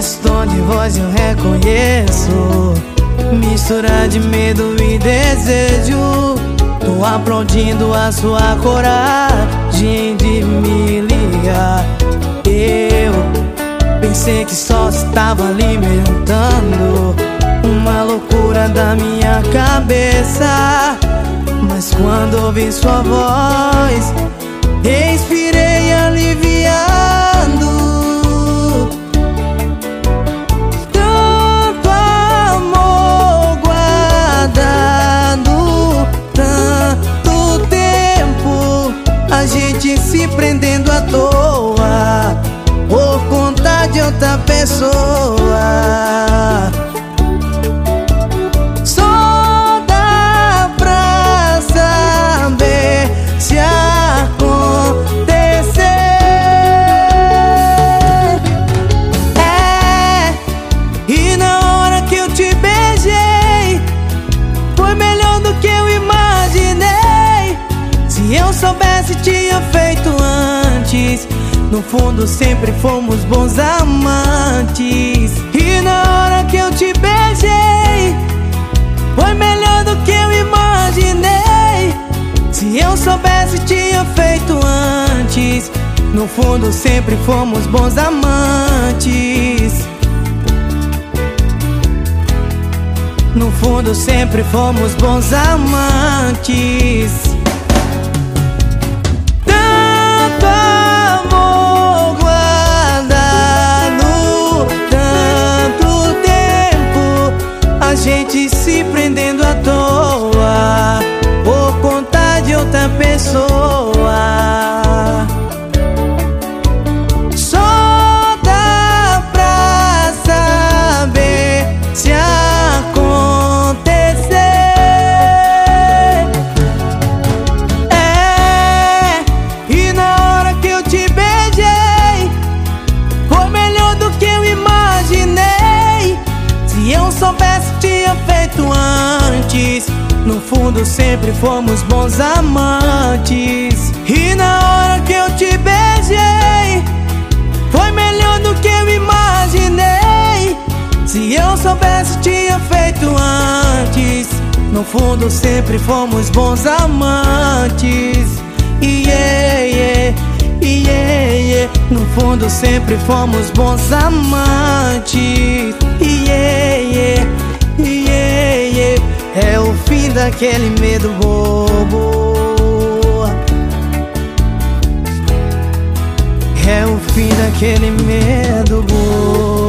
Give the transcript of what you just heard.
de voz eu reconheço. Mistura de medo e desejo. Tô aplaudindo a sua coragem de me ligar. Eu pensei que só estava alimentando Uma loucura da minha cabeça. Mas quando ouvi sua voz gente se prendendo à toa. Por conta de outra pessoa tinha feito antes. No fundo sempre fomos bons amantes. E na hora que eu te beijei Foi melhor do que eu imaginei. Se eu soubesse tinha feito antes. No fundo sempre fomos bons amantes. No fundo sempre fomos bons amantes feito antes. No fundo sempre fomos bons amantes. E na hora que eu te beijei Foi melhor do que eu imaginei. Se eu soubesse tinha feito antes. No fundo sempre fomos bons amantes. Yeah, yeah, yeah, yeah. No fundo sempre fomos bons amantes. Yeah, yeah. É o fim daquele medo bobo. É o fim daquele medo bobo